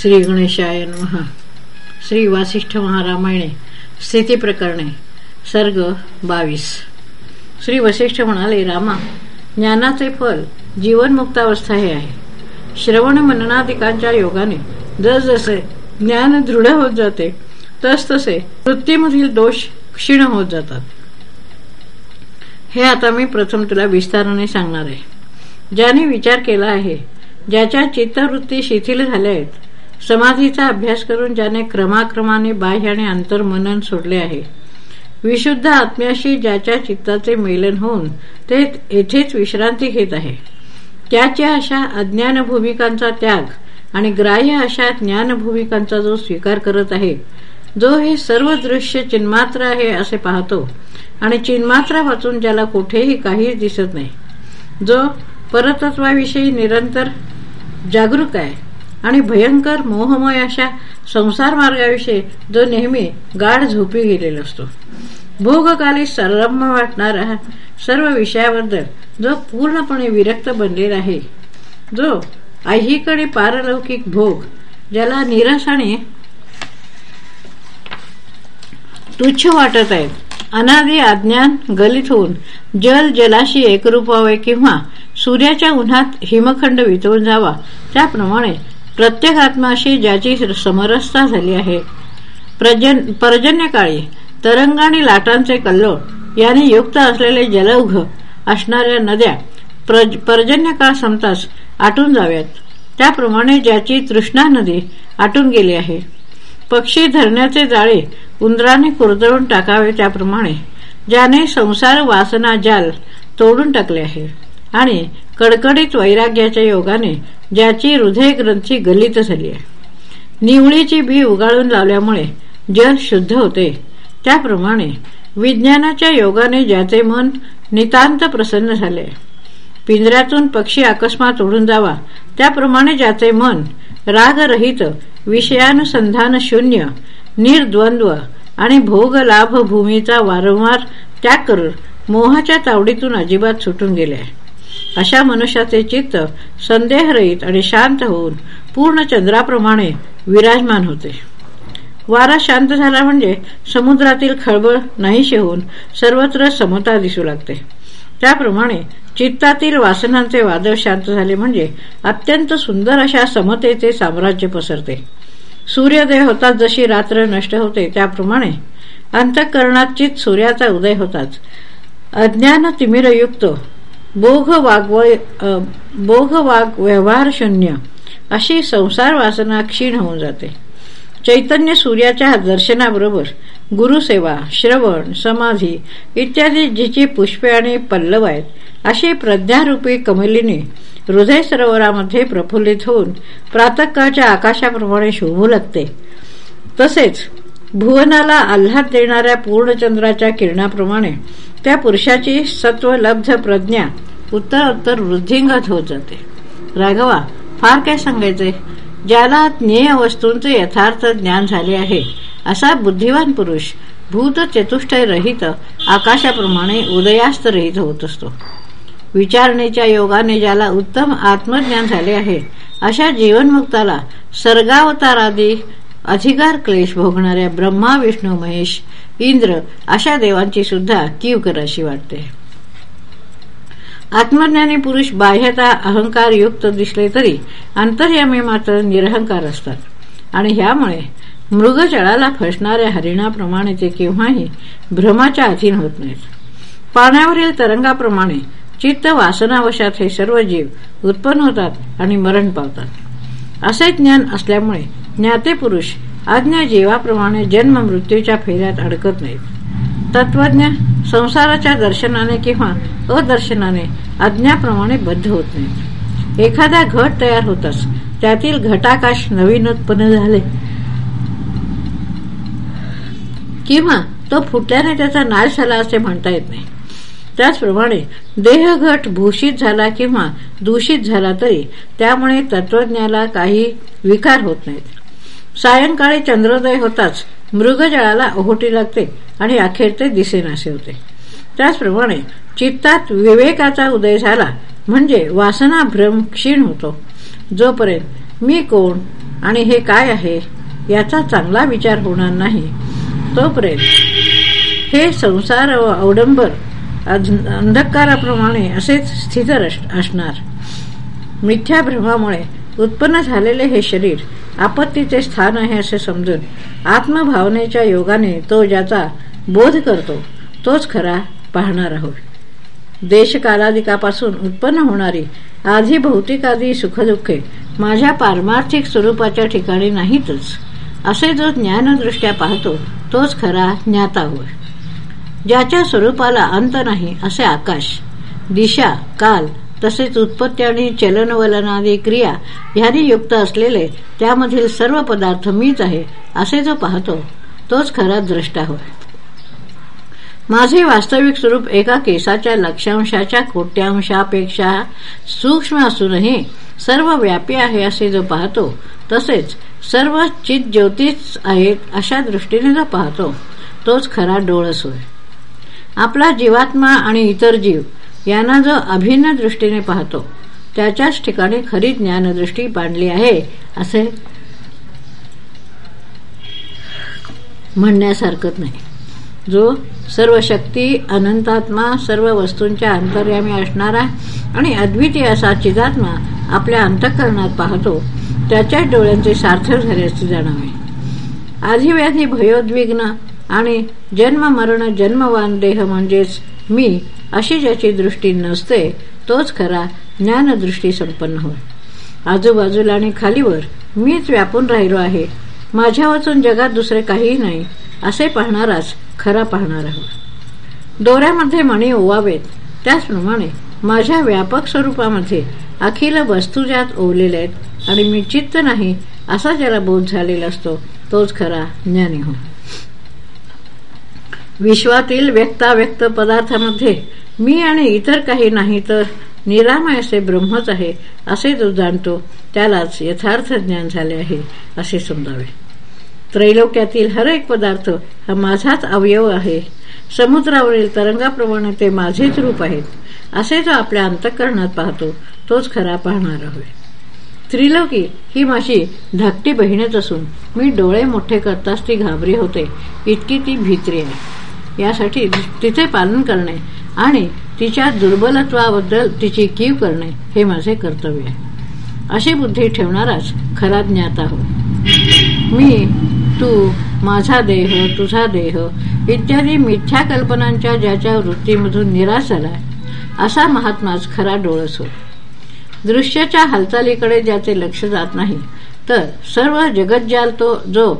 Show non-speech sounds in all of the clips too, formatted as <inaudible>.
श्री गणेशाय महा श्री वासिष्ठ महारामायणे स्थिती प्रकरणे सर्ग बावीस. श्री वसिष्ठ म्हणाले रामा ज्ञानाचे फल जीवनमुक्तावस्था हे आहे. श्रवण मननाधिकांच्या योगाने जसजसे ज्ञान दृढ होत जाते तसतसे वृत्तीमधील दोष क्षीण होत जातात. हे आता मी प्रथम तुला विस्ताराने सांगणार आहे. ज्याने विचार केला आहे ज्याच्या चित्तवृत्ती शिथिल झाल्या आहेत समाधीचा अभ्यास करून ज्याने क्रमाक्रमाने बाह्य आणि अंतर्मनन सोडले आहे. विशुद्ध आत्म्याशी ज्याच्या चित्ताचे मेलन होऊन ते येथेच विश्रांती घेत आहे. त्याच्या अशा अज्ञान भूमिकांचा त्याग आणि ग्राह्य अशा ज्ञान भूमिकांचा जो स्वीकार करत आहे जो हे सर्व दृश्य चिन्मात्र आहे असे पाहतो आणि चिन्मात्रा वाचून ज्याला कुठेही काहीच दिसत नाही जो परतत्वाविषयी निरंतर जागरूक आहे. आणि भयंकर मोहमय अशा संसार मार्गाविषयी जो नेहमी गाढ झोपी गेलेला असतो. भोगकाली सरम्भ वाटणारा सर्व विषयाबद्दल जो पूर्णपणे विरक्त बनलेला आहे जो आईकडे पारलौकिक भोग ज्याला निराशाने तुच्छ वाटत आहेत अनादी अज्ञान गलित होऊन जल जलाशी एकरूप व्हावे किंवा सूर्याच्या उन्हात हिमखंड वितळून जावा त्याप्रमाणे प्रत्येक आत्माशी ज्याची समरसता झाली आहे. पर्जन्यकाळी तरंग आणि लाटांचे कल्लोळ याने युक्त असलेले जलौघ असणाऱ्या नद्या पर्जन्यकाळ संपताच आटून जाव्यात. त्याप्रमाणे ज्याची तृष्णा नदी आटून गेली आहे. पक्षी धरण्याचे जाळे उंदराने कुरदळून टाकावे त्याप्रमाणे ज्याने संसार वासना जाल तोडून टाकले आहे. आणि कडकडीत वैराग्याच्या योगाने ज्याची हृदय ग्रंथी गलित झाली आहे. निवळीची बी उगाळून लावल्यामुळे जल शुद्ध होते. त्याप्रमाणे विज्ञानाच्या योगाने ज्याचे मन नितांत प्रसन्न झाले. पिंजऱ्यातून पक्षी अकस्मात उडून जावा. त्याप्रमाणे ज्याचे मन रागरहित विषयानुसंधान शून्य निर्द्वंद्व आणि भोग लाभ भूमीचा वारंवार त्याग करून मोहाच्या तावडीतून अजिबात सुटून गेले. आहे अशा मनुष्याचे चित्त संदेहरहित आणि शांत होऊन पूर्ण चंद्राप्रमाणे विराजमान होते. वारा शांत झाला म्हणजे समुद्रातील खळबळ नाहीशी होऊन सर्वत्र समता दिसू लागते. त्याप्रमाणे चित्तातील वासनांचे वादळ शांत झाले म्हणजे अत्यंत सुंदर अशा समतेचे साम्राज्य पसरते. सूर्योदय होताच जशी रात्र नष्ट होते त्याप्रमाणे अंतःकरणात चित सूर्याचा उदय होताच. अज्ञान तिमिरयुक्त बोघ बोघ वाग व्यवहार शून्य अशी संसार वासना क्षीण होऊन जाते. चैतन्य सूर्याच्या दर्शनाबरोबर गुरुसेवा श्रवण समाधी इत्यादी जिची पुष्पे आणि पल्लव आहेत अशी प्रज्ञारूपी कमलिनी हृदय सरोवरामध्ये प्रफुल्लित होऊन प्रातकाळच्या आकाशाप्रमाणे शोभू लागते. तसेच भुवनाला आल्हाद देणाऱ्या पूर्णचंद्राच्या किरणाप्रमाणे त्या पुरुषाची सत्वलब्ध प्रज्ञा उत्तर उत्तर वृद्धिंगत होत जाते. राघवा फार काय सांगायचे ज्याला ज्ञेय वस्तूंचे यथार्थ ज्ञान झाले आहे असा बुद्धिवान पुरुष भूत चतुष्टय रहित आकाशाप्रमाणे उदयास्त रहित होत असतो. विचारणेच्या योगाने ज्याला उत्तम आत्मज्ञान झाले आहे अशा जीवनमुक्ताला सर्गावतारादी अधिकार क्लेश भोगणाऱ्या ब्रह्मा विष्णू महेश इंद्र अशा देवांची सुद्धा कीव कराशी वाटते. आत्मज्ञानी पुरुष बाह्यता अहंकार युक्त दिसले तरी अंतर्यामी मात्र निरहंकार असतात. आणि ह्यामुळे मृगजळाला फसणाऱ्या हरिणाप्रमाणे ते केव्हाही भ्रमाच्या अधीन होत नाहीत. पाण्यावरील तरंगाप्रमाणे चित्त वासनावशात हे सर्व जीव उत्पन्न होतात आणि मरण पावतात. असे ज्ञान असल्यामुळे ज्ञाते पुरुष आज्ञा जीवाप्रमाणे जन्म मृत्यूच्या फेऱ्यात अडकत नाहीत. तत्वज्ञ संसाराच्या दर्शनाने किंवा अदर्शनाने अज्ञाप्रमाणे बद्ध होत नाहीत. एखादा घट तयार होताच. त्यातील घटाकाश नवीन उत्पन्न झाले. किंवा तो फुटल्याने त्याचा नाश झाला असे म्हणता येत नाही. त्याचप्रमाणे देहघट भूषित झाला किंवा दूषित झाला तरी त्यामुळे तत्वज्ञाला काही विकार होत नाहीत. सायंकाळी चंद्रोदय होताच मृगजळाला ओहोटी लागते आणि अखेर ते दिसेनासे होते. त्याचप्रमाणे चित्तात विवेकाचा उदय झाला म्हणजे वासना भ्रम क्षीण होतो. जोपर्यंत मी कोण आणि हे काय आहे याचा चांगला विचार होणार नाही तोपर्यंत हे संसार व अवडंबर अंधकाराप्रमाणे असेच स्थित असणार. मिथ्या भ्रमामुळे उत्पन्न झालेले हे शरीर आपत्तीचे स्थान आहे असे समजून आत्मभावनेच्या योगाने तो ज्याचा बोध करतो तोच खरा पाहणार आहोत. देशकालाधिकापासून उत्पन्न होणारी आधी भौतिकादी सुखदुःखे माझ्या पारमार्थिक स्वरूपाच्या ठिकाणी नाहीतच. असे जो ज्ञानदृष्ट्या पाहतो तोच खरा ज्ञाता होय. ज्याच्या स्वरूपाला अंत नाही असे आकाश दिशा काल तसेच उत्पत्ती आणि चलनवलनादी क्रिया ह्याने युक्त असलेले त्यामधील सर्व पदार्थ मीच आहे असे जो पाहतो तोच खरा द्रष्टा होय. माझे वास्तविक स्वरूप एका केसाच्या लक्षांशाच्या कोट्यांशापेक्षा सूक्ष्म असूनही सर्व व्यापी आहे असे जो पाहतो तसेच सर्व चित ज्योतीच आहेत अशा दृष्टीने जो पाहतो तोच खरा डोळस होय. आपला जीवात्मा आणि इतर जीव यांना जो अभिन्न दृष्टीने पाहतो त्याच्याच ठिकाणी खरी ज्ञानदृष्टी बांधली आहे असे म्हणण्यासारखं नाही. जो सर्व शक्ती अनंतात्मा सर्व वस्तूंच्या अंतर्यामी असणारा आणि अद्वितीय असा चिदात्मा आपल्या अंतःकरणात पाहतो त्याच्याच डोळ्यांचे सार्थक झाले असते जाणावे आधिव्याधी भयोद्विग्न आणि जन्म मरण जन्मवान देह म्हणजेच मी अशी ज्याची दृष्टी नसते तोच खरा ज्ञानदृष्टी संपन्न होय. आजूबाजूला आणि खालीवर मीच व्यापून राहिलो आहे. माझ्या वाचून जगात दुसरे काहीही नाही असे पाहणाराच खरा पाहणार आहोत दोऱ्यामध्ये मणी ओवावेत त्याचप्रमाणे माझ्या व्यापक स्वरूपामध्ये अखिल वस्तू ज्यात ओवलेल्या आहेत आणि मी चित्त नाही असा ज्याला बोध झालेला असतो तोच खरा ज्ञानी हो विश्वातील व्यक्ताव्यक्त पदार्थामध्ये मी आणि इतर काही नाही तर निरामय असे ब्रह्मच आहे असे जो जाणतो त्यालाच यथार्थ ज्ञान झाले आहे असे समजावे. त्रैलोक्यातील हर एक पदार्थ हा माझाच अवयव आहे. समुद्रावरील तरंगाप्रमाणे ते माझेच रूप आहेत. असे जो आपल्या अंतःकरणात पाहतो तोच खरा पाहणार हवे. त्रिलोकी ही माझी धाकटी बहिणीच असून मी डोळे मोठे करताच ती घाबरी होते इतकी ती भित्री आहे. यासाठी तिचे पालन करणे आणि तिच्या दुर्बलत्वाबद्दल तिची कीव करणे हे माझे कर्तव्य आहे. अशी बुद्धी ठेवणाराच खरा ज्ञाता हो. मी तू माझा देह तुझा देह इत्यादी मिथ्या कल्पनांच्या ज्याच्या वृत्तीमधून निराश झालाय असा महात्माच खरा डोळस हो. दृश्याच्या हालचालीकडे ज्याचे लक्ष जात नाही तर सर्व जगज्जाल तो जो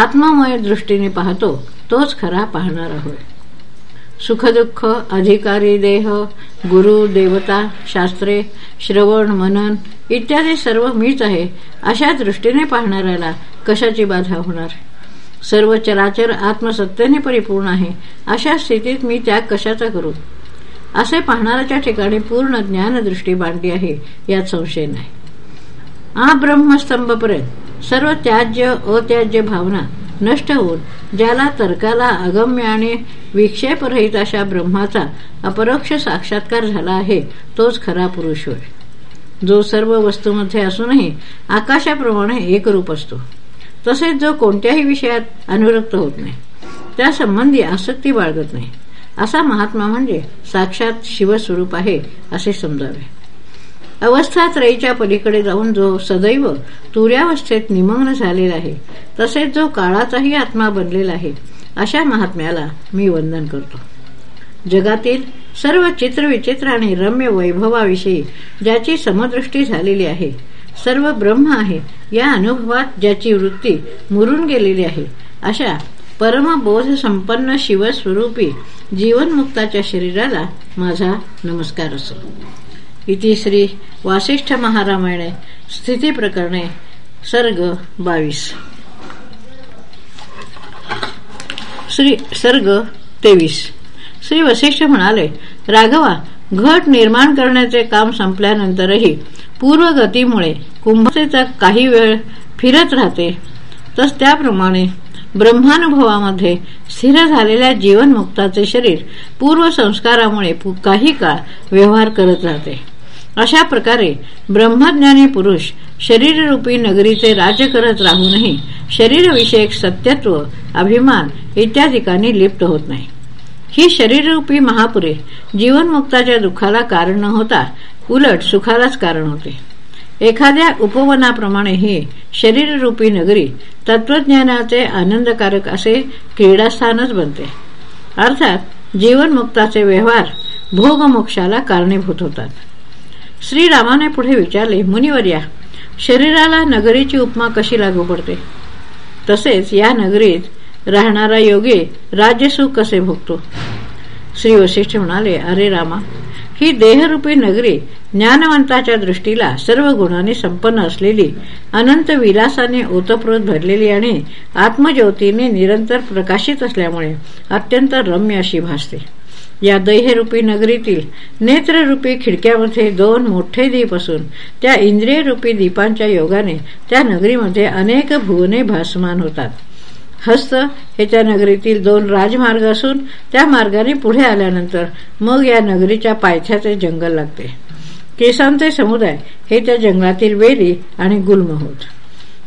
आत्ममय दृष्टीने पाहतो तोच खरा पाहणार होय सुखदुःख अधिकारी देह गुरु देवता शास्त्रे श्रवण मनन इत्यादी सर्व मीच आहे. अशा दृष्टीने पाहणाऱ्याला कशाची बाधा होणार? सर्व चराचर आत्मसत्तेने परिपूर्ण आहे. अशा स्थितीत मी त्याग कशाचा करू? असे पाहणाऱ्याच्या ठिकाणी पूर्ण ज्ञानदृष्टी बांधली आहे यात संशय नाही. आ ब्रह्मस्तंभपर्यंत सर्व त्याज्य अत्याज्य भावना नष्ट होऊन ज्याला तर्काला अगम्य आणि विक्षेपरहित अशा ब्रह्माचा अपरोक्ष साक्षात्कार झाला आहे तोच खरा पुरुष होय. जो सर्व वस्तूमध्ये असूनही आकाशाप्रमाणे एकरूप असतो. तसेच जो कोणत्याही विषयात अनुरक्त होत नाही. त्यासंबंधी आसक्ती बाळगत नाही. असा महात्मा म्हणजे साक्षात शिवस्वरूप आहे असे समजावे. अवस्था त्रयीच्या पलीकडे जाऊन जो सदैव तुर्यावस्थेत निमग्न झालेला आहे तसेच जो काळाचाही आत्मा बनलेला आहे अशा महात्म्याला मी वंदन करतो. जगातील सर्व चित्रविचित्र आणि रम्य वैभवाविषयी ज्याची समदृष्टी झालेली आहे सर्व ब्रह्म आहे या अनुभवात ज्याची वृत्ती मुरून गेलेली आहे अशा परमबोध संपन्न शिवस्वरूपी जीवनमुक्ताच्या शरीराला माझा नमस्कार असो. इति श्री वासिष्ठ महारामायणे स्थिती प्रकरणे सर्ग बावीस. श्री सर्ग तेवीस. श्री वसिष्ठ म्हणाले राघवा घट निर्माण करण्याचे काम संपल्यानंतरही पूर्वगतीमुळे कुंभतेचा काही वेळ फिरत राहते. तस त्याप्रमाणे ब्रह्मानुभवामध्ये स्थिर झालेल्या जीवनमुक्ताचे शरीर पूर्वसंस्कारामुळे काही काळ व्यवहार करत राहते. अशा प्रकारे ब्रह्मज्ञानी पुरुष शरीररूपी नगरीचे राज्य करत राहूनही शरीरविषयक सत्यत्व अभिमान इत्यादिकांनी लिप्त होत नाही. ही शरीररूपी महापुरे जीवनमुक्ताच्या दुःखाला कारण न होता उलट सुखालाच कारण होते. एखाद्या उपवनाप्रमाणे ही शरीररूपी नगरी तत्वज्ञानाचे आनंदकारक असे क्रीडास्थानच बनते. अर्थात जीवनमुक्ताचे व्यवहार भोगमोक्षाला कारणीभूत होतात. श्रीरामाने पुढे विचारले मुनिवर्या शरीराला नगरीची उपमा कशी लागू पडते? तसेच या नगरीत राहणारा योगी राज्यसुख कसे भोगतो? श्री वशिष्ठ म्हणाले अरे रामा ही देहरूपी नगरी ज्ञानवंताच्या दृष्टीला सर्व गुणांनी संपन्न असलेली अनंत विलासाने ओतप्रोत भरलेली आणि आत्मज्योतीने निरंतर प्रकाशित असल्यामुळे अत्यंत रम्य अशी भासते. या दैहरूपी नगरीतील नेत्ररूपी खिडक्यामध्ये दोन मोठे दीप असून त्या इंद्रियरूपी दीपांच्या योगाने त्या नगरीमध्ये अनेक भुवने भासमान होतात. हस्त हे त्या नगरीतील दोन राजमार्ग असून त्या मार्गाने पुढे आल्यानंतर मग या नगरीच्या पायथ्याचे जंगल लागते. केसांचे समुदाय हे त्या जंगलातील वेली आणि गुल्म होत.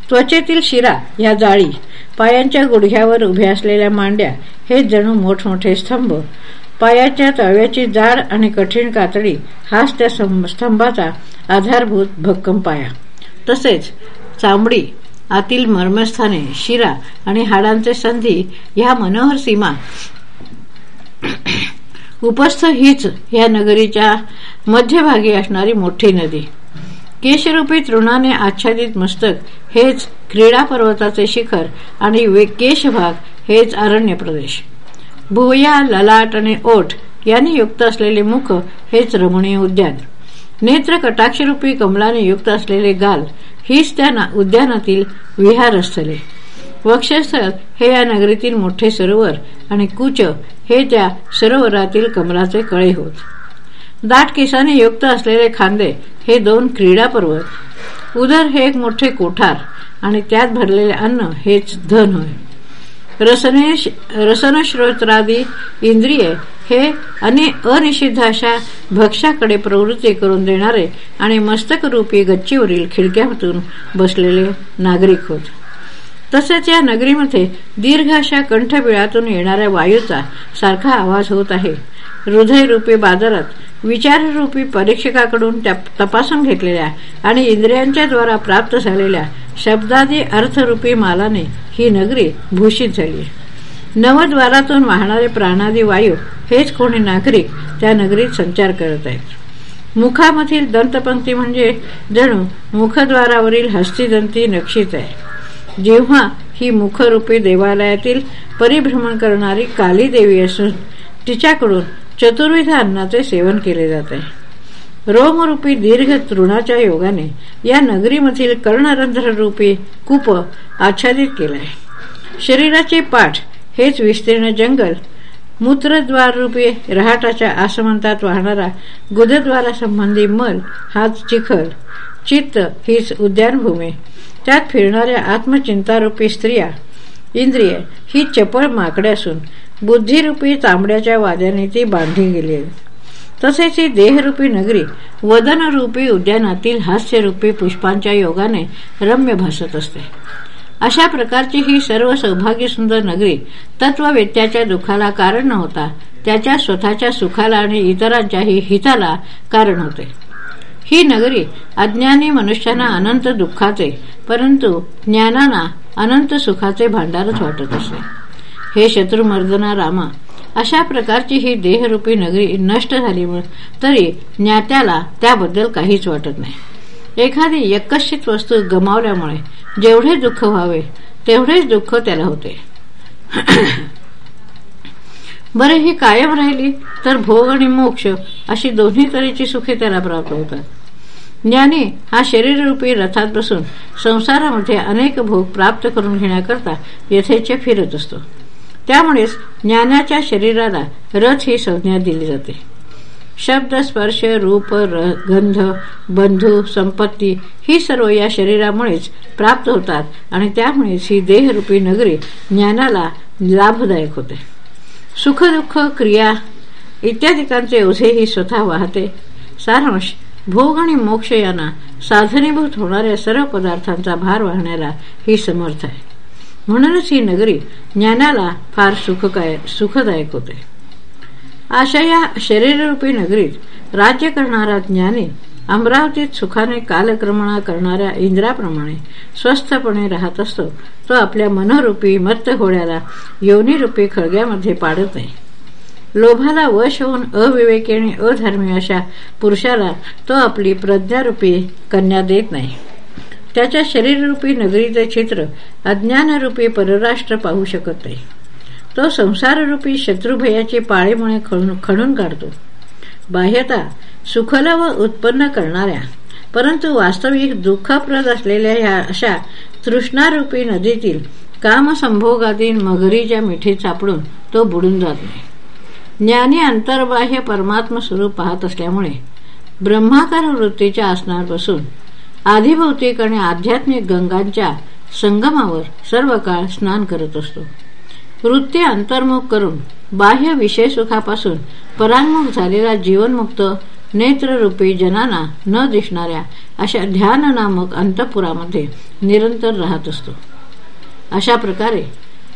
त्वचेतील शिरा या जाळी पायांच्या गुडघ्यावर उभ्या असलेल्या मांड्या हे जणू मोठमोठे स्तंभ पायाच्या तळव्याची जाड आणि कठीण कातडी हाच त्या स्तंभाचा आधारभूत भक्कम पाया. तसेच चांबडी आतील मर्मस्थाने शिरा आणि हाडांचे संधी ह्या मनोहर सीमा <clears throat> उपस्थ हीच या नगरीच्या मध्यभागी असणारी मोठी नदी. केशरूपी तृणाने आच्छादित मस्तक हेच क्रीडा पर्वताचे शिखर आणि केशभाग हेच अरण्य प्रदेश भुवया ललाट आणि ओठ यांनी युक्त असलेले मुख हेच रमणीय उद्यान. नेत्र कटाक्षरूपी कमलाने युक्त असलेले गाल हीच त्या उद्यानातील विहारस्थले वक्षस्थल हे या नगरीतील मोठे सरोवर आणि कुच हे त्या सरोवरातील कमलाचे कळे होत. दाट केसाने युक्त असलेले खांदे हे दोन क्रीडा पर्वत. उदर हे एक मोठे कोठार आणि त्यात भरलेले अन्न हेच धन होय. रसने रसनश्रोत्रादी इंद्रिय हे अनिषिद्ध अशा भक्ष्याकडे प्रवृत्ती करून देणारे आणि मस्तकरूपी गच्चीवरील खिडक्यातून बसलेले नागरिक होत. तसेच या नगरीमध्ये दीर्घ अशा कंठबिळातून येणाऱ्या वायूचा सारखा आवाज होत आहे. हृदयरूपी बाजारात विचाररूपी परीक्षकाकडून त्या तपासून घेतलेल्या आणि इंद्रियांच्या द्वारा प्राप्त झालेल्या शब्दादी अर्थरूपी मालाने ही नगरी भूषित झाली नवद्वारातून वाहणारे प्राणादी वायू हेच कोणी नागरिक त्या नगरीत संचार करत आहेत. मुखामधील दंतपंक्ती म्हणजे जणू मुखद्वारावरील हस्तिदंती नक्षीत आहे. जेव्हा ही मुखरूपी देवालयातील परिभ्रमण करणारी काली देवी असून तिच्याकडून चतुर्विध अन्नाचे सेवन केले जाते. रोमरूपी दीर्घ तृणाच्या योगाने या नगरीमधील कर्णरंध्ररूपी कूप आच्छादित केलाय. शरीराचे पाठ हेच विस्तीर्ण जंगल मूत्रद्वार रूपी रहाटाच्या आसमंतात वाहणारा गुदद्वारासंबंधी मल हाच चिखल चित्त हीच उद्यानभूमी. त्यात फिरणाऱ्या आत्मचिंतारूपी स्त्रिया इंद्रिय ही चपळ माकडे असून बुद्धिरूपी तांबड्याच्या वाद्याने ती बांधली गेली. तसेच ही देहरूपी नगरी वदनरूपी उद्यानातील हास्यरूपी पुष्पांच्या योगाने रम्य भासत असते. अशा प्रकारची ही सर्व सौभाग्य सुंदर नगरी तत्ववेत्याच्या दुःखाला कारण न होता त्याच्या स्वतःच्या सुखाला आणि इतरांच्याही हिताला कारण होते. ही नगरी अज्ञानी मनुष्यांना अनंत दुःखाचे परंतु ज्ञानाना अनंत सुखाचे भांडारच वाटत असते हे शत्रुमर्दना रामा. अशा प्रकारची ही देहरूपी नगरी नष्ट झाली तरी ज्ञात्याला त्याबद्दल काहीच वाटत नाही. एखादी यकश्चित वस्तू गमावल्यामुळे जेवढे दुःख व्हावे तेवढेच दुःख त्याला होते. <coughs> बरे ही कायम राहिली तर भोग आणि मोक्ष अशी दोन्ही तऱ्हेची सुखे त्याला प्राप्त होतात. ज्ञानी हा शरीररूपी रथात बसून संसारामध्ये अनेक भोग प्राप्त करून घेण्याकरता यथेच्छ फिरत असतो. त्यामुळेच ज्ञानाच्या शरीराला रथ ही संज्ञा दिली जाते. शब्द स्पर्श रूप गंध बंधू संपत्ती ही सर्व या शरीरामुळेच प्राप्त होतात आणि त्यामुळेच ही देहरूपी नगरी ज्ञानाला लाभदायक होते. सुखदुःख क्रिया इत्यादिकांचे ओझे ही स्वतः वाहते. सारांश भोग आणि मोक्ष यांना साधनीभूत होणाऱ्या सर्व पदार्थांचा भार वाहण्याला ही समर्थ आहे. म्हणूनच ही नगरी ज्ञानाला फार सुखकाय सुखदायक होते. अशा या शरीररूपी नगरीत राज्य करणारा ज्ञानी अमरावतीत सुखाने कालक्रमणा करणाऱ्या इंद्राप्रमाणे स्वस्थपणे राहत असतो तो आपल्या मनोरूपी मत्त होड्याला योनीरूपी खळग्यामध्ये पाडत नाही लोभाला वश होऊन अविवेकी आणि अधर्मी अशा पुरुषाला तो आपली प्रज्ञारूपी कन्या देत नाही. त्याच्या शरीररूपी नगरीचे चित्र अज्ञानरूपी परराष्ट्र पाहू शकत नाही. तो संसाररूपी शत्रुभयाची पाळीमुळे खणून काढतो. बाह्यता सुखला व उत्पन्न करणाऱ्या परंतु वास्तविक दुःखप्रद असलेल्या ह्या अशा तृष्णारूपी नदीतील कामसंभोगातील मगरीच्या मिठी सापडून तो बुडून जात नाही. ज्ञानी अंतर्बाह्य परमात्म स्वरूप पाहत असल्यामुळे ब्रह्माकार वृत्तीच्या आसनापासून आधिभौतिक आणि आध्यात्मिक गंगांच्या संगमावर सर्व काळ स्नान करत असतो. वृत्ती अंतर्मुख करून बाह्य विषय सुखापासून परांमुख झालेला जीवनमुक्त नेत्ररूपी जनांना न दिसणाऱ्या अशा ध्यान नामक अंतपुरामध्ये निरंतर राहत असतो. अशा प्रकारे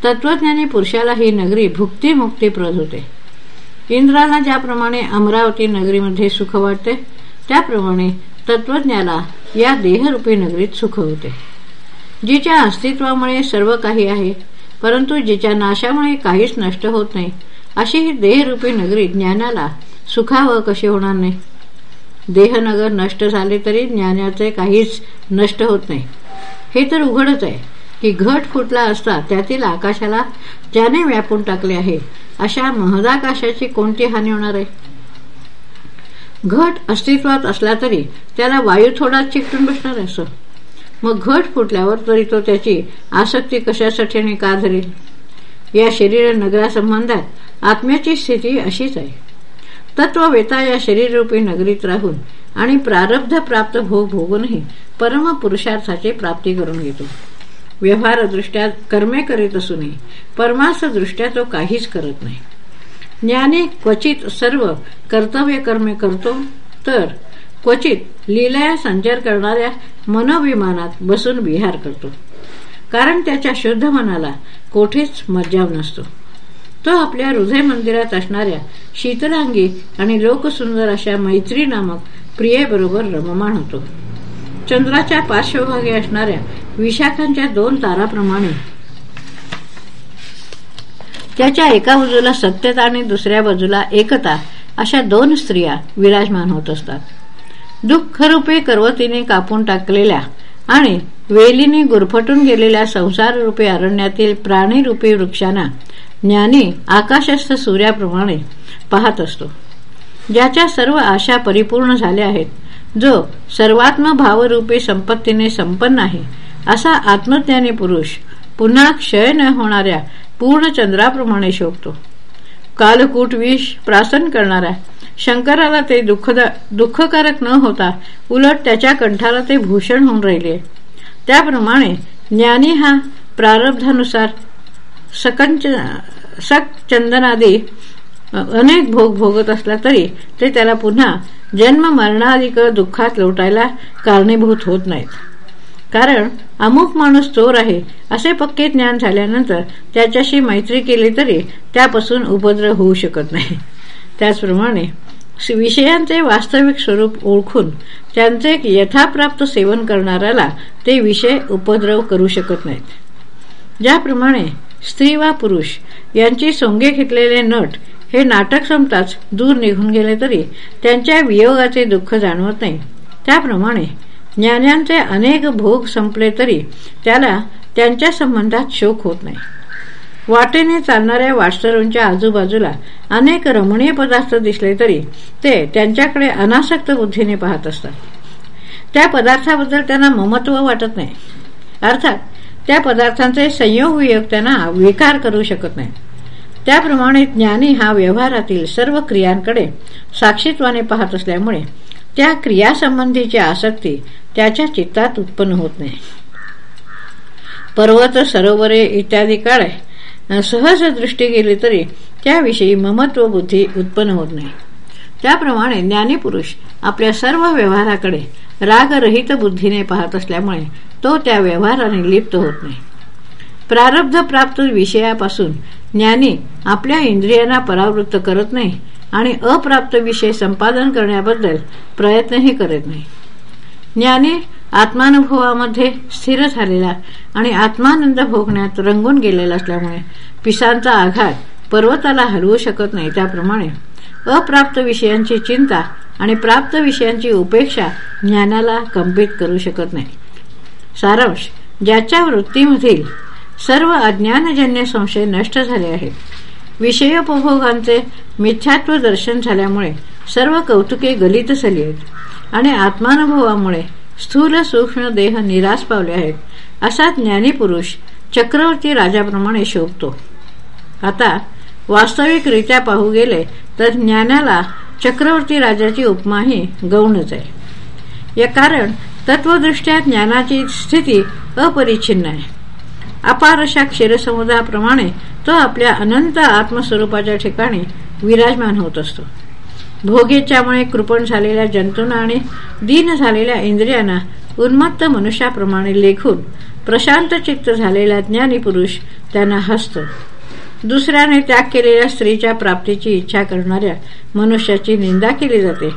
तत्वज्ञानी पुरुषाला ही नगरी भुक्तिमुक्तीप्रद होते. इंद्राला ज्याप्रमाणे अमरावती नगरीमध्ये सुख वाटते त्याप्रमाणे तत्वज्ञाला या देहरूपी नगरीत सुख होते. जिच्या अस्तित्वामुळे सर्व काही आहे परंतु जिच्या नाशामुळे काहीच नष्ट होत नाही अशी ही देहरूपी नगरी ज्ञानाला सुखावं कशी होणार नाही? देहनगर नष्ट झाले तरी ज्ञानाचे काहीच नष्ट होत नाही. हे तर उघडच आहे की घट फुटला असता त्यातील आकाशाला ज्याने व्यापून टाकले आहे अशा महदाकाशाची कोणती हानी होणार आहे? घट अस्तित्वात असला तरी त्याला वायू थोडा चिकटून बसणार असं मग घट फुटल्यावर तरी तो त्याची आसक्ती कशासाठी आणि का धरेल? या शरीर नगरासंबंधात आत्म्याची स्थिती अशीच आहे. तत्ववेता या शरीररूपी नगरीत राहून आणि प्रारब्ध प्राप्त भोग भोगूनही परम पुरुषार्थाची प्राप्ती करून घेतो. व्यवहारदृष्ट्या कर्मे करीत असूनही परमार्थदृष्ट्या तो काहीच करत नाही. ज्ञानी क्वचित सर्व कर्तव्य कर्मे करतो तर क्वचित लीलया संचार करणाऱ्या मनोविमानात बसून विहार करतो. कारण त्याच्या शुद्ध मनाला कोठेच मज्जाव नसतो. तो आपल्या हृदय मंदिरात असणाऱ्या शीतलांगी आणि लोकसुंदर अशा मैत्री नामक प्रियेबरोबर रममाण होतो. चंद्राच्या पार्श्वभागी असणाऱ्या विशाखांच्या दोन ताराप्रमाणे त्याच्या एका बाजूला सत्यता आणि दुसऱ्या बाजूला एकता अशा दोन स्त्रिया विराजमान होत असतात. दुःखरूपे करवतीने कापून टाकलेल्या आणि वेलीने गुरफटून गेलेल्या संसाररूपी अरण्यातील प्राणीरूपी वृक्षांना ज्ञानी आकाशस्थ सूर्याप्रमाणे पाहत असतो. ज्याच्या सर्व आशा परिपूर्ण झाल्या आहेत जो सर्वात्म भावरूपी संपत्तीने संपन्न आहे असा आत्मज्ञानी पुरुष पुन्हा क्षय न होणाऱ्या पूर्ण चंद्राप्रमाणे शोभतो. कालकूट विष प्रासन करणाऱ्या शंकराला ते दुःखकारक न होता उलट त्याच्या कंठाला ते भूषण होऊन राहिले. त्याप्रमाणे ज्ञानी हा प्रारब्धानुसार सकंच चंदनादी अनेक भोग भोगत असला तरी ते त्याला पुन्हा जन्म मरणाधिक दुःखात लोटायला कारणीभूत होत नाहीत. कारण अमुक माणूस चोर आहे असे पक्के ज्ञान झाल्यानंतर त्याच्याशी मैत्री केली तरी त्यापासून उपद्रव होऊ शकत नाही. त्याचप्रमाणे विषयांचे वास्तविक स्वरूप ओळखून त्यांचे यथाप्राप्त सेवन करणाऱ्याला ते विषय उपद्रव करू शकत नाहीत. ज्याप्रमाणे स्त्री वा पुरुष यांची सोंगे घेतलेले नट हे नाटक संपताच दूर निघून गेले तरी त्यांच्या वियोगाचे दुःख जाणवत नाही. त्याप्रमाणे ज्ञानांचे अनेक भोग संपले तरी त्याला त्यांच्या संबंधात शोक होत नाही. वाटेने चालणाऱ्या वाटसरूंच्या आजूबाजूला अनेक रमणीय पदार्थ दिसले तरी ते त्यांच्याकडे अनासक्त बुद्धीने पाहत असतात. त्या पदार्थाबद्दल त्यांना ममत्व वाटत नाही. अर्थात त्या पदार्थांचे संयोग वियोग त्यांना विकार करू शकत नाही. त्याप्रमाणे ज्ञानी हा व्यवहारातील सर्व क्रियांकडे साक्षीत्वाने पाहत असल्यामुळे त्या क्रियासंबंधीची आसक्ती त्याच्या चित्तात उत्पन्न होत नाही. पर्वत सरोवरे इत्यादी काळे सहज दृष्टी गेली तरी त्याविषयी ममत्व बुद्धी उत्पन्न होत नाही. त्याप्रमाणे ज्ञानीपुरुष आपल्या सर्व व्यवहाराकडे रागरहित बुद्धीने पाहत असल्यामुळे तो त्या व्यवहाराने लिप्त होत नाही. प्रारब्ध प्राप्त विषयापासून ज्ञानी आपल्या इंद्रियांना परावृत्त करत नाही आणि अप्राप्त विषय संपादन करण्याबद्दल प्रयत्नही करत नाही. ज्ञानी आत्मानुभवामध्ये स्थिर झालेला आणि आत्मानंद भोगण्यात रंगून गेलेला असल्यामुळे पिसांचा आघात पर्वताला हलवू शकत नाही. त्याप्रमाणे अप्राप्त विषयांची चिंता आणि प्राप्त विषयांची उपेक्षा ज्ञानाला कंपित करू शकत नाही. सारांश. ज्याच्या वृत्तीमधील सर्व अज्ञानजन्य संशय नष्ट झाले आहेत. विषयोपभोगांचे मिथ्यात्व दर्शन झाल्यामुळे सर्व कौतुके गलित झाली आहेत. आणि आत्मानुभवामुळे स्थूल सूक्ष्म देह निराश पावले आहेत. असा ज्ञानी पुरुष चक्रवर्ती राजाप्रमाणे शोभतो. आता वास्तविकरित्या पाहू गेले तर ज्ञानाला चक्रवर्ती राजाची उपमाही गौणच आहे. या कारण तत्वदृष्ट्या ज्ञानाची स्थिती अपरिच्छिन्न आहे. अपार अशा क्षीरसमुदायाप्रमाणे तो आपल्या अनंत आत्मस्वरूपाच्या ठिकाणी विराजमान होत असतो. भोगेच्यामुळे कृपण झालेल्या जंतूंना आणि दीन झालेल्या इंद्रियांना उन्मत्त मनुष्याप्रमाणे लेखून प्रशांत चित्त झालेला ज्ञानी पुरुष त्यांना हसतो. दुसऱ्याने त्याग केलेल्या स्त्रीच्या प्राप्तीची इच्छा करणाऱ्या मनुष्याची निंदा केली जाते.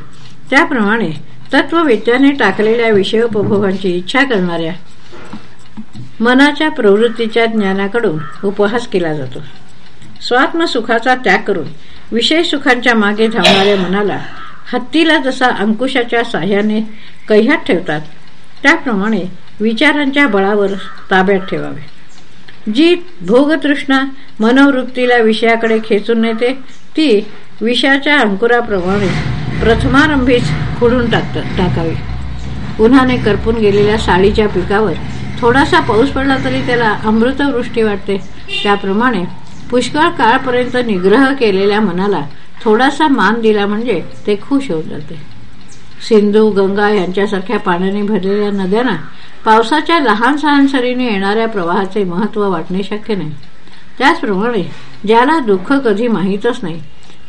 त्याप्रमाणे तत्ववेत्याने टाकलेल्या विषयोपभोगांची इच्छा करणाऱ्या मनाच्या प्रवृत्तीच्या ज्ञानाकडून उपहास केला जातो. स्वात्मसुखाचा त्याग करून विषय सुखांच्या मागे धावणाऱ्या मनाला हत्तीला जसा अंकुशाच्या साह्याने कह्यात ठेवतात त्याप्रमाणे विचारांच्या बळावर ताब्यात ठेवावे. जी भोगतृष्णा मनोवृत्तीला विषयाकडे खेचून नेते ती विषयाच्या अंकुराप्रमाणे प्रथमारंभीच खुडून टाकावी. उन्हाने करपून गेलेल्या साडीच्या पिकावर थोडासा पाऊस पडला तरी त्याला अमृतवृष्टी वाटते. त्याप्रमाणे पुष्कळ काळपर्यंत निग्रह केलेल्या मनाला थोडासा मान दिला म्हणजे ते खुश होत जाते. सिंधू गंगा यांच्यासारख्या पाण्याने भरलेल्या नद्यांना पावसाच्या लहान सहान सरीने येणाऱ्या प्रवाहाचे महत्त्व वाटणे शक्य नाही. त्याचप्रमाणे ज्याला दुःख कधी माहीतच नाही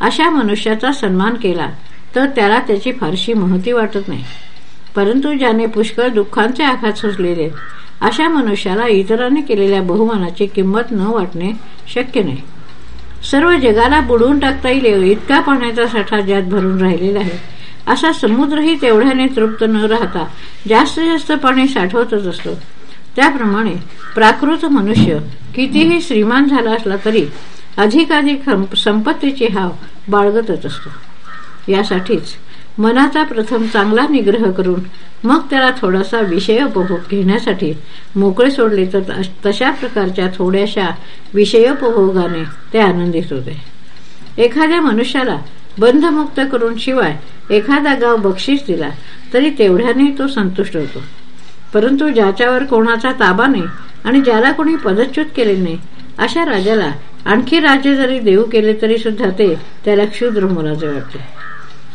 अशा मनुष्याचा सन्मान केला तर त्याला त्याची फारशी महती वाटत नाही. परंतु ज्याने पुष्कळ दुःखांचे आघात सुचलेले अशा मनुष्याला इतरांनी केलेल्या बहुमानाची किंमत न वाटणे शक्य नाही. सर्व जगाला बुडवून टाकता येईल इतका पाण्याचा साठा ज्यात भरून राहिलेला आहे. असा समुद्रही तेवढ्याने तृप्त न राहता जास्त जास्त पाणी साठवतच असतो. त्याप्रमाणे प्राकृत मनुष्य कितीही श्रीमान झाला असला तरी अधिकाधिक संपत्तीची हाव बाळगतच असतो. यासाठीच मनाचा प्रथम चांगला निग्रह करून मग त्याला थोडासा विषय उपभोग घेण्यासाठी मोकळे सोडले तर तशा प्रकारच्या थोड्याशा विषयोपभोगाने ते आनंदित होते. एखाद्या मनुष्याला बंधमुक्त करून शिवाय एखादा गाव बक्षीस दिला तरी तेवढ्याने तो संतुष्ट होतो. परंतु ज्याच्यावर कोणाचा ताबा नाही आणि ज्याला कोणी पदच्युत केले नाही अशा राजाला आणखी राज्य जरी देऊ केले तरी सुद्धा ते त्याला क्षुद्र मुलाचे वाटते.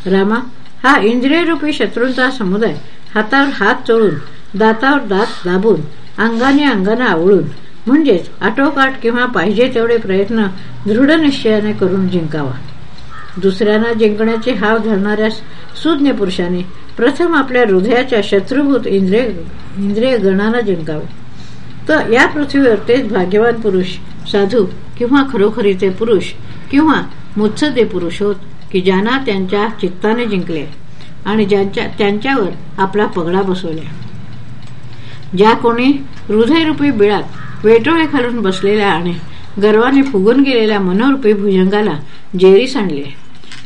रामा हा इंद्रियरूपी शत्रूंचा समुदाय. हातावर हात चोळून दातावर दात दाबून अंगाने अंगाने आवळून म्हणजेच आटोकाट किंवा पाहिजे तेवढे प्रयत्न दृढ निश्चयाने करून जिंकावा. दुसऱ्यांना जिंकण्याचे हाव धरणाऱ्या सुज्ञ पुरुषाने प्रथम आपल्या हृदयाच्या शत्रुभूत इंद्रिय इंद्रिय गणांना जिंकावे. तर या पृथ्वीवर तेच भाग्यवान पुरुष साधू किंवा खरोखरीचे पुरुष किंवा मुत्सदे पुरुष होत. की ज्यांना त्यांच्या चित्ताने जिंकले आणि ज्यांच्या त्यांच्यावर आपला पगडा बसवल्या ज्या कोणी हृदयरूपी बिळात वेटोळे खालून बसलेल्या आणि गर्वाने फुगून गेलेल्या मनोरूपी भुजंगाला जेरी सांडले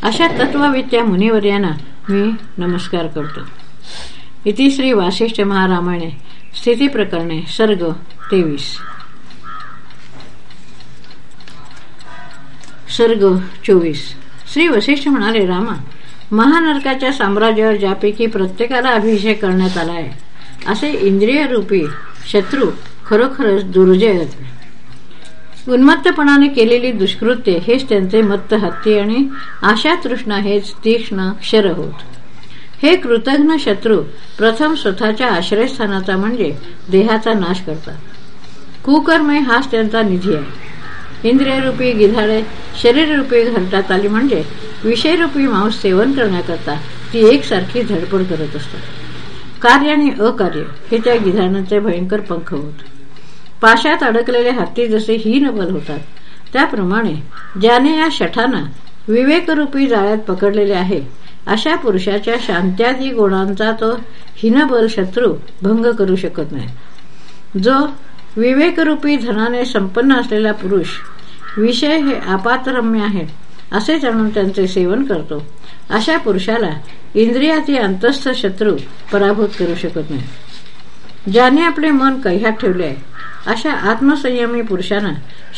अशा तत्वविद्या मुनिवर्यांना मी नमस्कार करतो. इति श्री वासिष्ठ महारामायणे स्थिती प्रकरणे सर्ग तेवीस. सर्ग चोवीस. श्री वशिष्ठ म्हणाले रामा महानरकाच्या साम्राज्यावर ज्यापैकी प्रत्येकाला अभिषेक करण्यात आला आहे असे इंद्रिय रूपी शत्रू खरोखरच दुर्जय उन्मत्तपणाने केलेली दुष्कृत्य हेच त्यांचे मत्त हत्ती आणि आशा तृष्णा हेच तीक्ष्ण क्षर होत. हे कृतज्ञ शत्रू प्रथम स्वतःच्या आश्रयस्थानाचा म्हणजे देहाचा नाश करतात. कुकर्मय हाच त्यांचा निधी आहे. इंद्रियरूपी गिधाडे शरीररूपी घरटात आली म्हणजे विषयरूपी मांस सेवन करण्याकरता ती एकसारखी धडपड करत असतात. कार्य आणि अकार्य हे त्या गिधाडांचे भयंकर पंख होत. पाशात अडकलेले हत्ती जसे हीनबल होतात त्याप्रमाणे ज्याने या शठांना विवेकरूपी जाळ्यात पकडलेले आहे अशा पुरुषाच्या शांत्यादी गुणांचा तो हिनबल शत्रू भंग करू शकत नाही. जो विवेकरूपी धनाने संपन्न असलेला पुरुष विषय हे आपातरम्य आहेत असे जाणून त्यांचे सेवन करतो. अशा पुरुषाला इंद्रियातील अंतस्थ शत्रू पराभूत करू शकत नाही. ज्याने आपले मन कह्यात ठेवले आहे अशा आत्मसंयमी पुरुषांना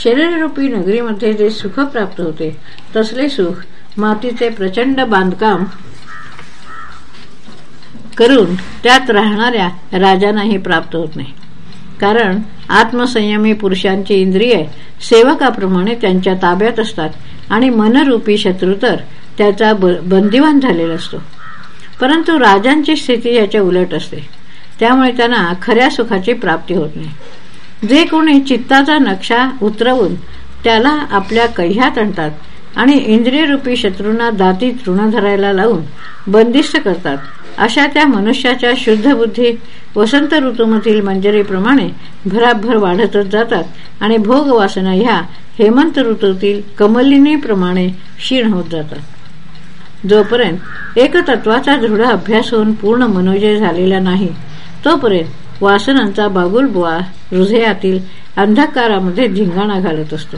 शरीररूपी नगरीमध्ये जे सुख प्राप्त होते तसले सुख मातीचे प्रचंड बांधकाम करून त्यात राहणाऱ्या राजांनाही प्राप्त होत नाही. कारण आत्मसंयमी पुरुषांची इंद्रिये सेवकाप्रमाणे त्यांच्या ताब्यात असतात आणि मनरूपी शत्रू तर त्याचा बंदिवान झालेला असतो. परंतु राजांची स्थिती याच्या उलट असते. त्यामुळे त्यांना खऱ्या सुखाची प्राप्ती होत नाही. जे कोणी चित्ताचा नक्षा उतरवून त्याला आपल्या कह्यात आणतात आणि इंद्रियरूपी शत्रूंना दाती तृण धरायला लावून बंदिस्त करतात अशा त्या मनुष्याच्या शुद्ध बुद्धी वसंत ऋतूमधील मंजरीप्रमाणे भराभर वाढतच जातात आणि भोग वासना ह्या हेमंत ऋतूतील कमलिनीप्रमाणे क्षीण होत जातात. जोपर्यंत एकतत्वाचा दृढ अभ्यास होऊन पूर्ण मनोजय झालेला नाही तोपर्यंत वासनांचा बागुलबुवा हृदयातील अंधकारामध्ये झिंगाणा घालत असतो.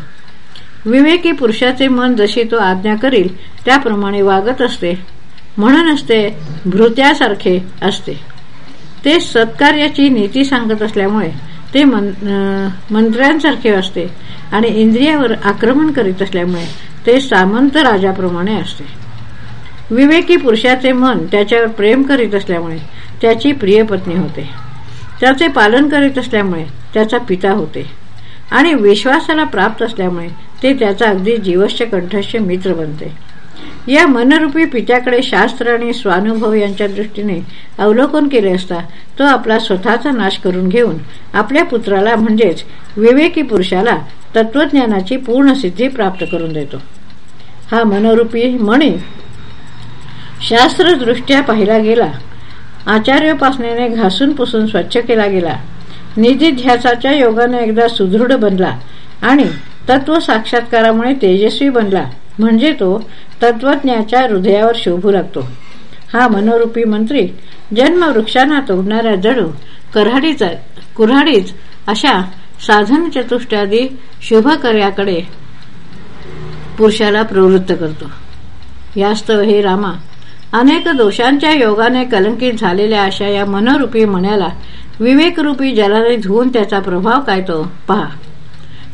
विवेकी पुरुषाचे मन जशी तो आज्ञा करील त्याप्रमाणे वागत असते म्हणूनच ते भृत्यासारखे असते. ते सत्कार्याची नीती सांगत असल्यामुळे ते मंत्र्यांसारखे असते आणि इंद्रियावर आक्रमण करीत असल्यामुळे ते सामंत राजाप्रमाणे असते. विवेकी पुरुषाचे मन त्याच्यावर प्रेम करीत असल्यामुळे त्याची प्रियपत्नी होते. त्याचे पालन करीत असल्यामुळे त्याचा पिता होते. आणि विश्वासाला प्राप्त असल्यामुळे ते त्याचा अगदी जीवश्य कंठस्य मित्र बनते. या मनरूपी पित्याकडे शास्त्र आणि स्वानुभव यांच्या दृष्टीने अवलोकन केले असता तो आपला स्वतःचा नाश करून घेऊन आपल्या पुत्राला म्हणजेच विवेकी पुरुषाला तत्वज्ञानाची पूर्ण सिद्धी प्राप्त करून देतो. हा मनोरूपी मणी शास्त्रदृष्ट्या पाहिला गेला आचार्योपासनेने घासून पुसून स्वच्छ केला गेला निधीध्यासाच्या योगाने एकदा सुदृढ बनला आणि तत्व साक्षात्कारामुळे तेजस्वी बनला. म्हणजे तो तत्वज्ञाच्या हृदयावर शोभू लागतो. हा मनोरूपी मंत्री जन्मवृक्षांना तोडणाऱ्या जडू करहाडीचा कुऱ्हाडीच अशा साधन चतुष्ट्यादी शुभ पुरुषाला प्रवृत्त करतो. यास्तव हे रामा अनेक दोषांच्या योगाने कलंकित झालेल्या अशा या मनोरूपी मण्याला विवेकरूपी जलाने धुवून त्याचा प्रभाव काय तो पहा.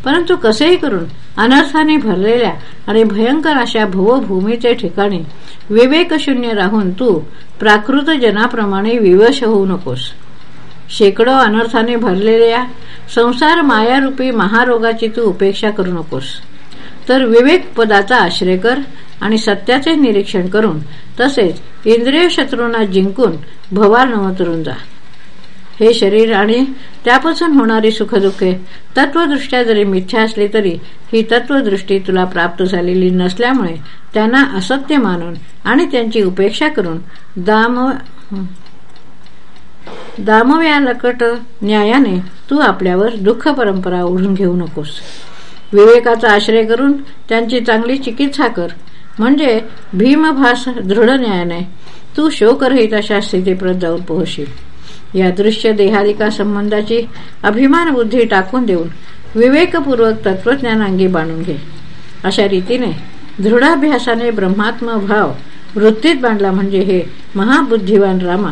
परंतु कसेही करून अनर्थाने भरलेल्या आणि भयंकर अशा भवभूमीचे ठिकाणी विवेकशून्य राहून तू प्राकृत जनाप्रमाणे विवश होऊ नकोस. शेकडो अनर्थाने भरलेल्या संसार मायारूपी महारोगाची तू उपेक्षा करू नकोस. तर विवेक पदाचा आश्रय कर आणि सत्याचे निरीक्षण करून तसेच इंद्रिय शत्रूंना जिंकून भवार नवतरून जा. हे शरीर आणि त्यापासून होणारी सुखदुःखे तत्वदृष्ट्या जरी मिथ्या असली तरी ही तत्वदृष्टी तुला प्राप्त झालेली नसल्यामुळे त्यांना असत्य मानून आणि त्यांची उपेक्षा करून दाम दामव्या लकट न्यायाने तू आपल्यावर दुःख परंपरा ओढून घेऊ नकोस. विवेकाचा आश्रय करून त्यांची चांगली चिकित्सा कर. म्हणजे भीमभास दृढ न्यायाने तू शोकरहित अशा स्थितीप्रत जाऊन पोहोचशील. या दृश्य देहादिका संबंधाची अभिमान बुद्धी टाकून देऊन विवेकपूर्वक तत्वज्ञानांगी बांधून घे. अशा रीतीने दृढाभ्यासाने ब्रह्मात्म भाव वृत्तीत बांधला म्हणजे हे महाबुद्धिवान रामा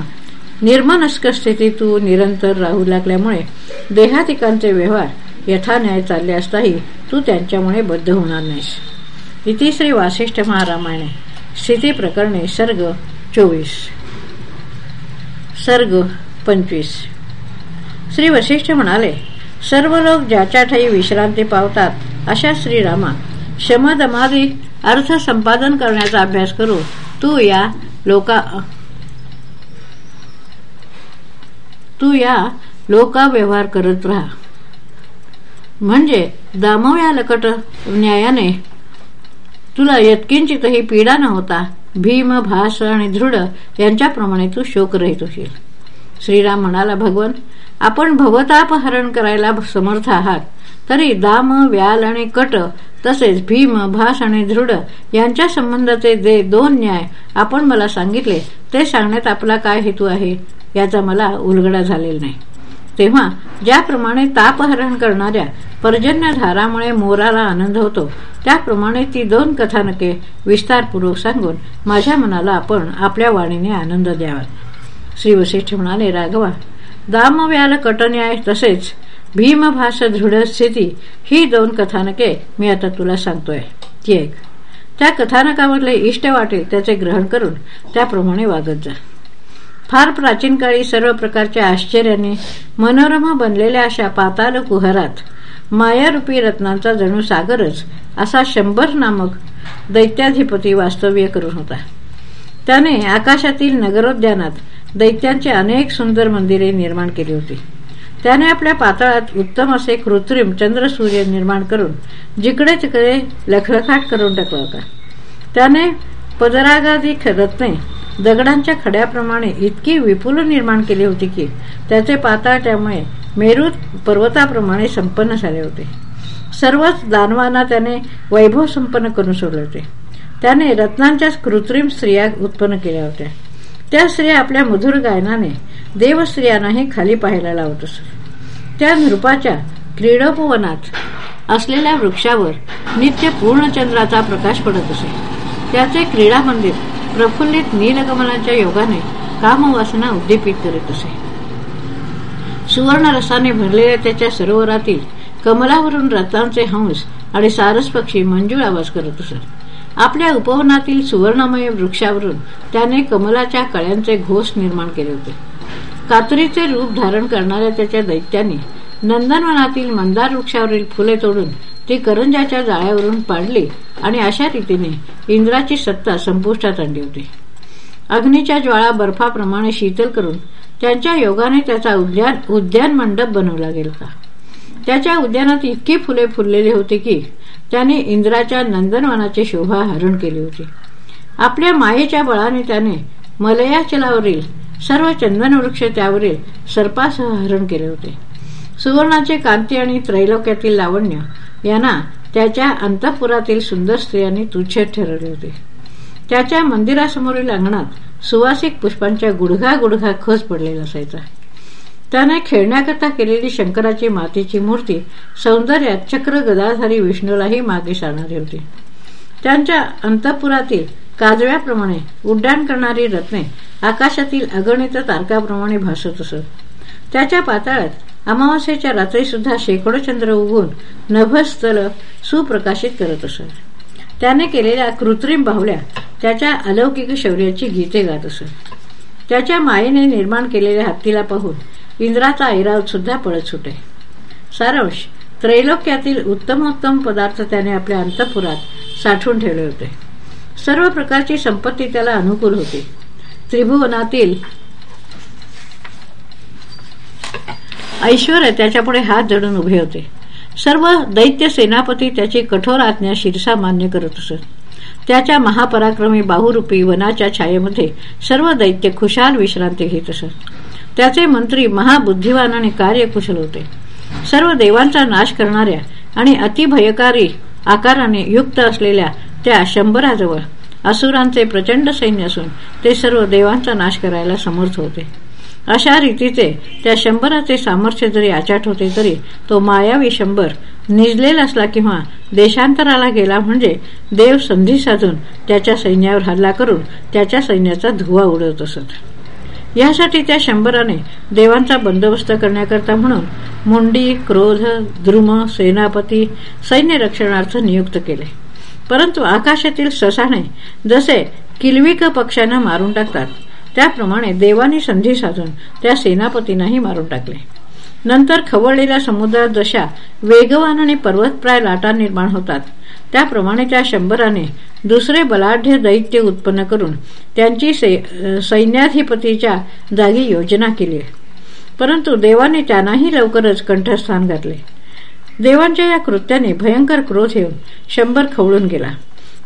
निर्मनस्क स्थिती तू निरंतर राहू लागल्यामुळे देहातिकांचे व्यवहार यथान्याय चालले असताही तू त्यांच्यामुळे बद्ध होणार नाहीस. इति श्री वासिष्ठ महारामायणे. स्थिती प्रकरणे सर्ग चोवीस. सर्ग पंचवीस. श्री वशिष्ठ म्हणाले सर्व लोक ज्याच्या ठाई विश्रांती पावतात अशा श्रीरामा शमदमादी अर्थ संपादन करण्याचा अभ्यास करू. तू या लोका तू या लोका व्यवहार करत राहा. म्हणजे दामव या लकट न्यायाने तुला यत्किंचितही पीडा न होता भीम भास आणि दृढ यांच्याप्रमाणे तू शोक रहित होशील. श्रीराम म्हणाला भगवन आपण भवताप हरण करायला समर्थ आहात. तरी दाम व्याल आणि कट तसेच भीम भास आणि दृढ यांच्या संबंधाचे जे दोन न्याय आपण मला सांगितले ते सांगण्यात आपला काय हेतू आहे? याचा मला उलगडा झालेला नाही. तेव्हा ज्याप्रमाणे तापहरण करणाऱ्या पर्जन्य धारामुळे मोराला आनंद होतो त्याप्रमाणे ती दोन कथानके विस्तारपूर्वक सांगून माझ्या मनाला आपण आपल्या वाणीने आनंद द्यावा. श्री वशिष्ठ म्हणाले राघवा दामव्याल कटन्याय तसेच भीमभास दृढ स्थिती ही दोन कथानके मी आता तुला सांगतोय. ती एक. त्या कथानकामधले इष्ट वाटेल त्याचे ग्रहण करून त्याप्रमाणे वागत जा. फार प्राचीन काळी सर्व प्रकारच्या आश्चर्याने मनोरमा बनलेल्या अशा पाताल कुहरात मायारूपी रत्नांचा जणू सागरच असा शंभर नामक दैत्याधिपती वास्तव्य करून होता. त्याने आकाशातील नगरोद्यानात दैत्यांचे अनेक सुंदर मंदिरे निर्माण केली होती. त्याने आपल्या पातळात उत्तम असे कृत्रिम चंद्रसूर्य निर्माण करून जिकडे तिकडे लखलखाट करून टाकला होता. त्याने पदरागादी रत्ने दगडांच्या खड्याप्रमाणे इतकी विपुल निर्माण केली होती की त्याचे पाताळ त्यामुळे मेरू पर्वताप्रमाणे संपन्न झाले होते. सर्वच दानवांना त्याने वैभव संपन्न करून सोडले होते. त्याने रत्नांच्याच कृत्रिम स्त्रिया उत्पन्न केल्या होत्या. त्या स्त्रिया आपल्या मधुर गायनाने देवस्त्रियांनाही खाली पाहायला लावत असत. त्या नृपाच्या क्रीडोपवनात असलेल्या वृक्षावर नित्य पूर्णचंद्राचा प्रकाश पडत असे. त्याचे क्रीडा मंदिर प्रफुल्लित नीलगमनाच्या योगाने कामवासना उद्दीपित करीत असे. सुवर्णरसाने भरलेल्या त्याच्या सरोवरातील कमलावरून रथांचे हंस आणि सारस पक्षी मंजूळ आवाज करत असत. आपल्या उपवनातील सुवर्णमय वृक्षावरून त्याने कमलाच्या कळ्यांचे घोष निर्माण केले होते. कातरीचे रूप धारण करणाऱ्या त्याच्या दैत्याने नंदनवनातील मंदार वृक्षावरील फुले तोडून ती करंजाच्या जाळ्यावरून पाडली आणि अशा रीतीने इंद्राची सत्ता संपुष्टात आणली होती. अग्नीच्या ज्वाळा बर्फाप्रमाणे शीतल करून त्यांच्या योगाने त्याचा उद्यान उद्यान मंडप बनवला गेला त्याच्या उद्यानात इतकी फुले फुललेली होती की त्याने इंद्राच्या नंदनवनाची शोभा हरण केली होती. आपल्या मायेच्या बळाने त्याने मलयाचलावरील सर्व चंदन वृक्ष त्यावरील सर्पासह हरण केले होते. सुवर्णाचे कांती आणि त्रैलोक्यातील लावण्य यांना त्याच्या अंतपुरातील सुंदर स्त्रियांनी तुच्छ ठरवले होते. त्याच्या मंदिरासमोरील अंगणात सुवासिक पुष्पांच्या गुडघा गुडघा खस पडलेला असायचा. त्याने खेळण्याकरता केलेली शंकराची मातीची मूर्ती सौंदर्यात चक्र गदाधारी विष्णूलाही मागे सारणारी होती. त्यांच्या अंतपुरातील काजव्याप्रमाणे उड्डाण करणारी रत्ने आकाशातील अगणित तारकाप्रमाणे भासत असत. त्याच्या पाताळात अमावास्येच्या रात्री सुद्धा शेकडो चंद्र उगून नभस्थल सुप्रकाशित करत असत. त्याने केलेल्या कृत्रिम बाहुल्या त्याच्या अलौकिक शौर्याची गीते गात असत. त्याच्या मायेने निर्माण केलेल्या हत्तीला पाहून इंद्राचा ऐरावत सुद्धा पळत सुटे. सारांश त्रैलोक्यातील उत्तमोत्तम पदार्थ त्याने आपल्या अंतपुरात साठवून ठेवले होते. सर्व प्रकारची संपत्ती त्याला अनुकूल होती. त्रिभुवनातील ऐश्वर त्याच्यापुढे हात जडून उभे होते. सर्व दैत्य सेनापती त्याची कठोर आज्ञा शिरसा मान्य करत असत. त्याच्या महापराक्रमी बाहुरूपी वनाच्या छायेमध्ये सर्व दैत्य खुशाल विश्रांती घेत असत. त्याचे मंत्री महाबुद्धिवान आणि कार्यकुशल होते. सर्व देवांचा नाश करणाऱ्या आणि अतिभयकारी आकाराने युक्त असलेल्या त्या शंभराजवळ असुरांचे प्रचंड सैन्य असून ते सर्व देवांचा नाश करायला समर्थ होते. अशा रीतीचे त्या शंभराचे सामर्थ्य जरी आचाट होते तरी तो मायावी शंभर निजलेला असला किंवा देशांतराला गेला म्हणजे देव संधी साधून त्याच्या सैन्यावर हल्ला करून त्याच्या सैन्याचा धुवा उडवत असत. यासाठी त्या शंभराने देवांचा बंदोबस्त करण्याकरता म्हणून मुंडी क्रोध द्रुम सेनापती सैन्य रक्षणार्थ नियुक्त केले. परंतु आकाशातील ससाणे जसे किल्विक पक्षांना मारून टाकतात त्याप्रमाणे देवानी संधी साधून त्या सेनापतींनाही मारून टाकले. नंतर खवळलेल्या समुद्रात जशा वेगवान आणि पर्वतप्राय लाटा निर्माण होतात त्याप्रमाणे त्या शंभराने दुसरे बलाढ्य दैत्य उत्पन्न करून त्यांची सैन्याधिपतीच्या जागी योजना केली. परंतु देवाने त्यांनाही लवकरच कंठस्थान घातले. देवांच्या या कृत्याने भयंकर क्रोध येऊन शंभर खवळून गेला.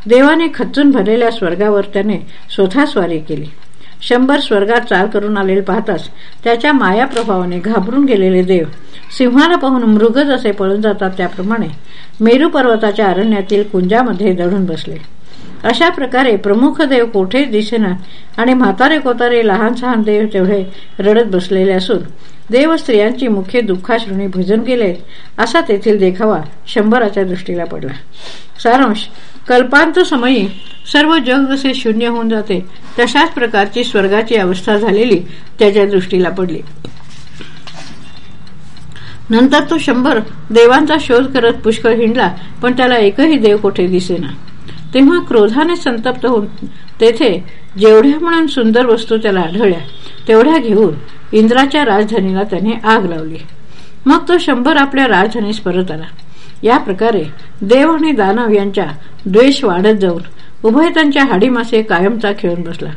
देवाने खचून भरलेल्या स्वर्गावर त्याने स्वतः स्वारी केली. शंभर स्वर्गात चाल करून आलेले पाहताच त्याच्या माया प्रभावाने घाबरून गेलेले देव सिंहाला पाहून मृग जसे पळून जातात त्याप्रमाणे मेरू पर्वताच्या अरण्यातील कुंजामध्ये दडून बसले. अशा प्रकारे प्रमुख देव कोठेच दिसेना आणि म्हातारे कोतारे लहान सहान देव तेवढे रडत बसलेले असून देव स्त्रियांची मुख्य दुःखाश्रुणी भजन केले असा तेथील देखावा शंभराच्या दृष्टीला पडला. सारांश कल्पांत समयी सर्व जग जसे शून्य होऊन जाते तशाच प्रकारची स्वर्गाची अवस्था झालेली त्याच्या दृष्टीला पडली. नंतर तो शंभर देवांचा शोध करत पुष्कळ हिंडला पण त्याला एकही देव कोठे दिसेना. तेव्हा क्रोधाने संतप्त होऊन तेथे जेवढ्या म्हणून सुंदर वस्तू त्याला आढळल्या तेवढ्या घेऊन इंद्राच्या राजधानीला त्याने आग लावली. मग तो शंभर आपल्या राजधानीस परत आला. या प्रकारे देव आणि दानव यांच्या द्वेष वाढत जाऊन उभय त्यांच्या हाडीमासे कायमचा खेळून बसला.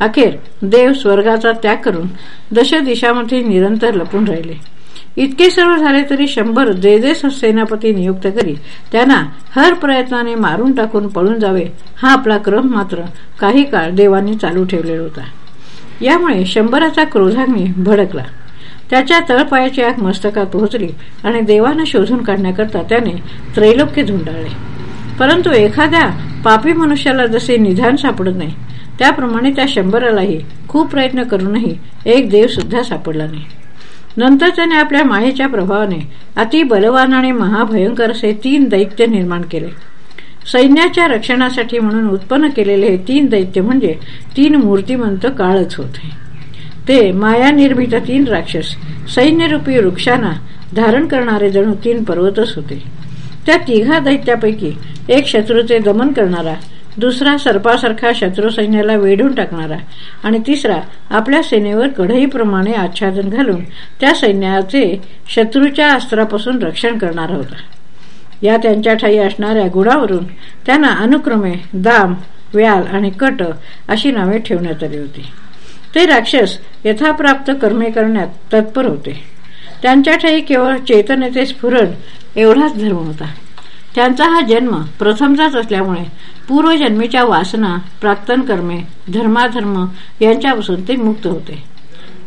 अखेर देव स्वर्गाचा त्याग करून दश दिशामध्ये निरंतर लपून राहिले. इतके सर्व झाले तरी शंभर जे जे सेनापती नियुक्त करी त्यांना हर प्रयत्नाने मारून टाकून पळून जावे हा आपला क्रम मात्र काही काळ देवांनी चालू ठेवलेला होता. यामुळे शंभराचा क्रोधाग्नी भडकला. त्याच्या तळपायाची आग मस्तकात पोहोचली आणि देवानं शोधून काढण्याकरता त्याने त्रैलोक्य धुंडाळले परंतु एखाद्या पापी मनुष्याला जसे निधान सापडत नाही त्याप्रमाणे त्या शंभरालाही खूप प्रयत्न करूनही एक देव सुद्धा सापडला नाही. नंतर त्याने आपल्या मायेच्या प्रभावाने अति बलवान आणि महाभयंकर असे तीन दैत्य निर्माण केले. सैन्याच्या रक्षणासाठी म्हणून उत्पन्न केलेले हे तीन दैत्य म्हणजे तीन मूर्तिमंत काळच होते. ते माया निर्मित तीन राक्षस सैन्यरूपी वृक्षांना धारण करणारे जणू तीन पर्वतच होते. त्या तिघा दैत्यापैकी एक शत्रूचे दमन करणारा दुसरा सर्पासारखा शत्रू सैन्याला वेढून टाकणारा. आणि तिसरा आपल्या सेनेवर कढईप्रमाणे आच्छादन घालून त्या सैन्याचे शत्रूच्या अस्त्रापासून रक्षण करणारा होता. या त्यांच्या ठाई असणाऱ्या गुणावरून त्यांना अनुक्रमे दाम व्याल आणि कट अशी नावे ठेवण्यात आली होती. ते राक्षस यथाप्राप्त कर्मे करण्यात तत्पर होते. त्यांच्या ठाई केवळ चेतनेचे स्फुरण एवढाच धर्म होता. त्यांचा हा जन्म प्रथमचाच असल्यामुळे पूर्वजन्मीच्या वासना प्राक्तन कर्मे धर्माधर्म यांच्यापासून ते मुक्त होते.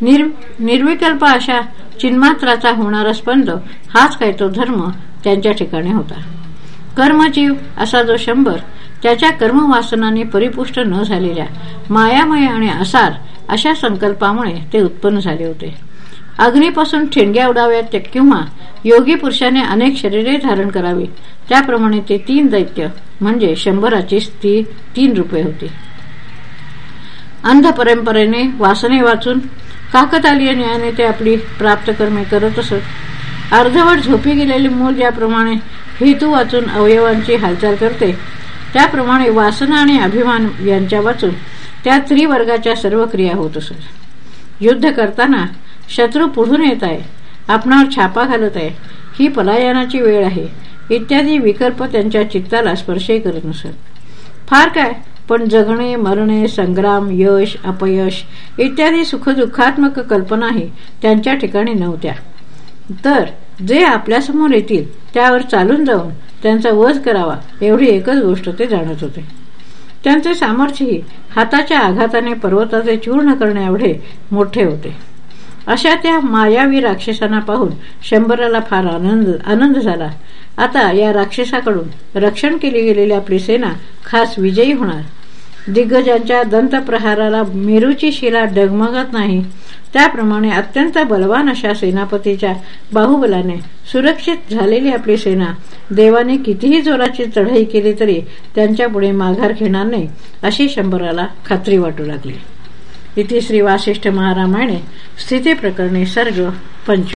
निर निर्विकल्प अशा चिन्मात्राचा होणारा स्पंद हाच काय तो धर्म त्यांच्या ठिकाणी होता. कर्मजीव असा जो शंभर त्याच्या कर्मवासनाने परिपुष्ट न झालेल्या मायामय आणि आसार अशा संकल्पामुळे ते उत्पन्न झाले होते. अग्नीपासून ठेणग्या उडाव्यात किंवा योगी पुरुषाने अनेक शरीरे धारण करावी. त्याप्रमाणे ते तीन दैत्य म्हणजे शंभराची ती तीन रुपये होती. अंध परंपरेने वासने वाचून काकतालीय न्यायाने ते आपली प्राप्त कर्मे करत असत. अर्धवट झोपी गेलेले मूल ज्याप्रमाणे हेतू वाचून अवयवांची हालचाल करते त्याप्रमाणे वासना आणि अभिमान यांच्या वाचून त्या त्रिवर्गाच्या सर्व क्रिया होत असत. युद्ध करताना शत्रू पुढून येत आहे. आपणावर छापा घालत आहे. ही पलायनाची वेळ आहे. इत्यादी विकल्प त्यांच्या चित्ताला स्पर्शही करत नसत. फार काय? पण जगणे मरणे संग्राम यश अपयश इत्यादी सुखदुःखात्मक कल्पनाही त्यांच्या ठिकाणी नव्हत्या. तर जे आपल्यासमोर येतील त्यावर चालून जाऊन त्यांचा वध करावा एवढी एकच गोष्ट ते जाणत होते. त्यांचे सामर्थ्यही हाताच्या आघाताने पर्वताचे चूर्ण करण्याएवढे मोठे होते. अशा त्या मायावी राक्षसांना पाहून शंभराला फार आनंद आनंद झाला. आता या राक्षसाकडून रक्षण केली गेलेली आपली सेना खास विजयी होणार. दिग्गजांच्या दंतप्रहाराला मेरूची शिला डगमगत नाही. त्याप्रमाणे अत्यंत बलवान अशा सेनापतीच्या बाहुबलाने सुरक्षित झालेली आपली सेना देवाने कितीही जोराची चढाई केली तरी त्यांच्यापुढे माघार घेणार नाही अशी शंभराला खात्री वाटू लागली. इथे श्री वासिष्ठ महारामायणे. स्थिती प्रकरणी सर्ग पंच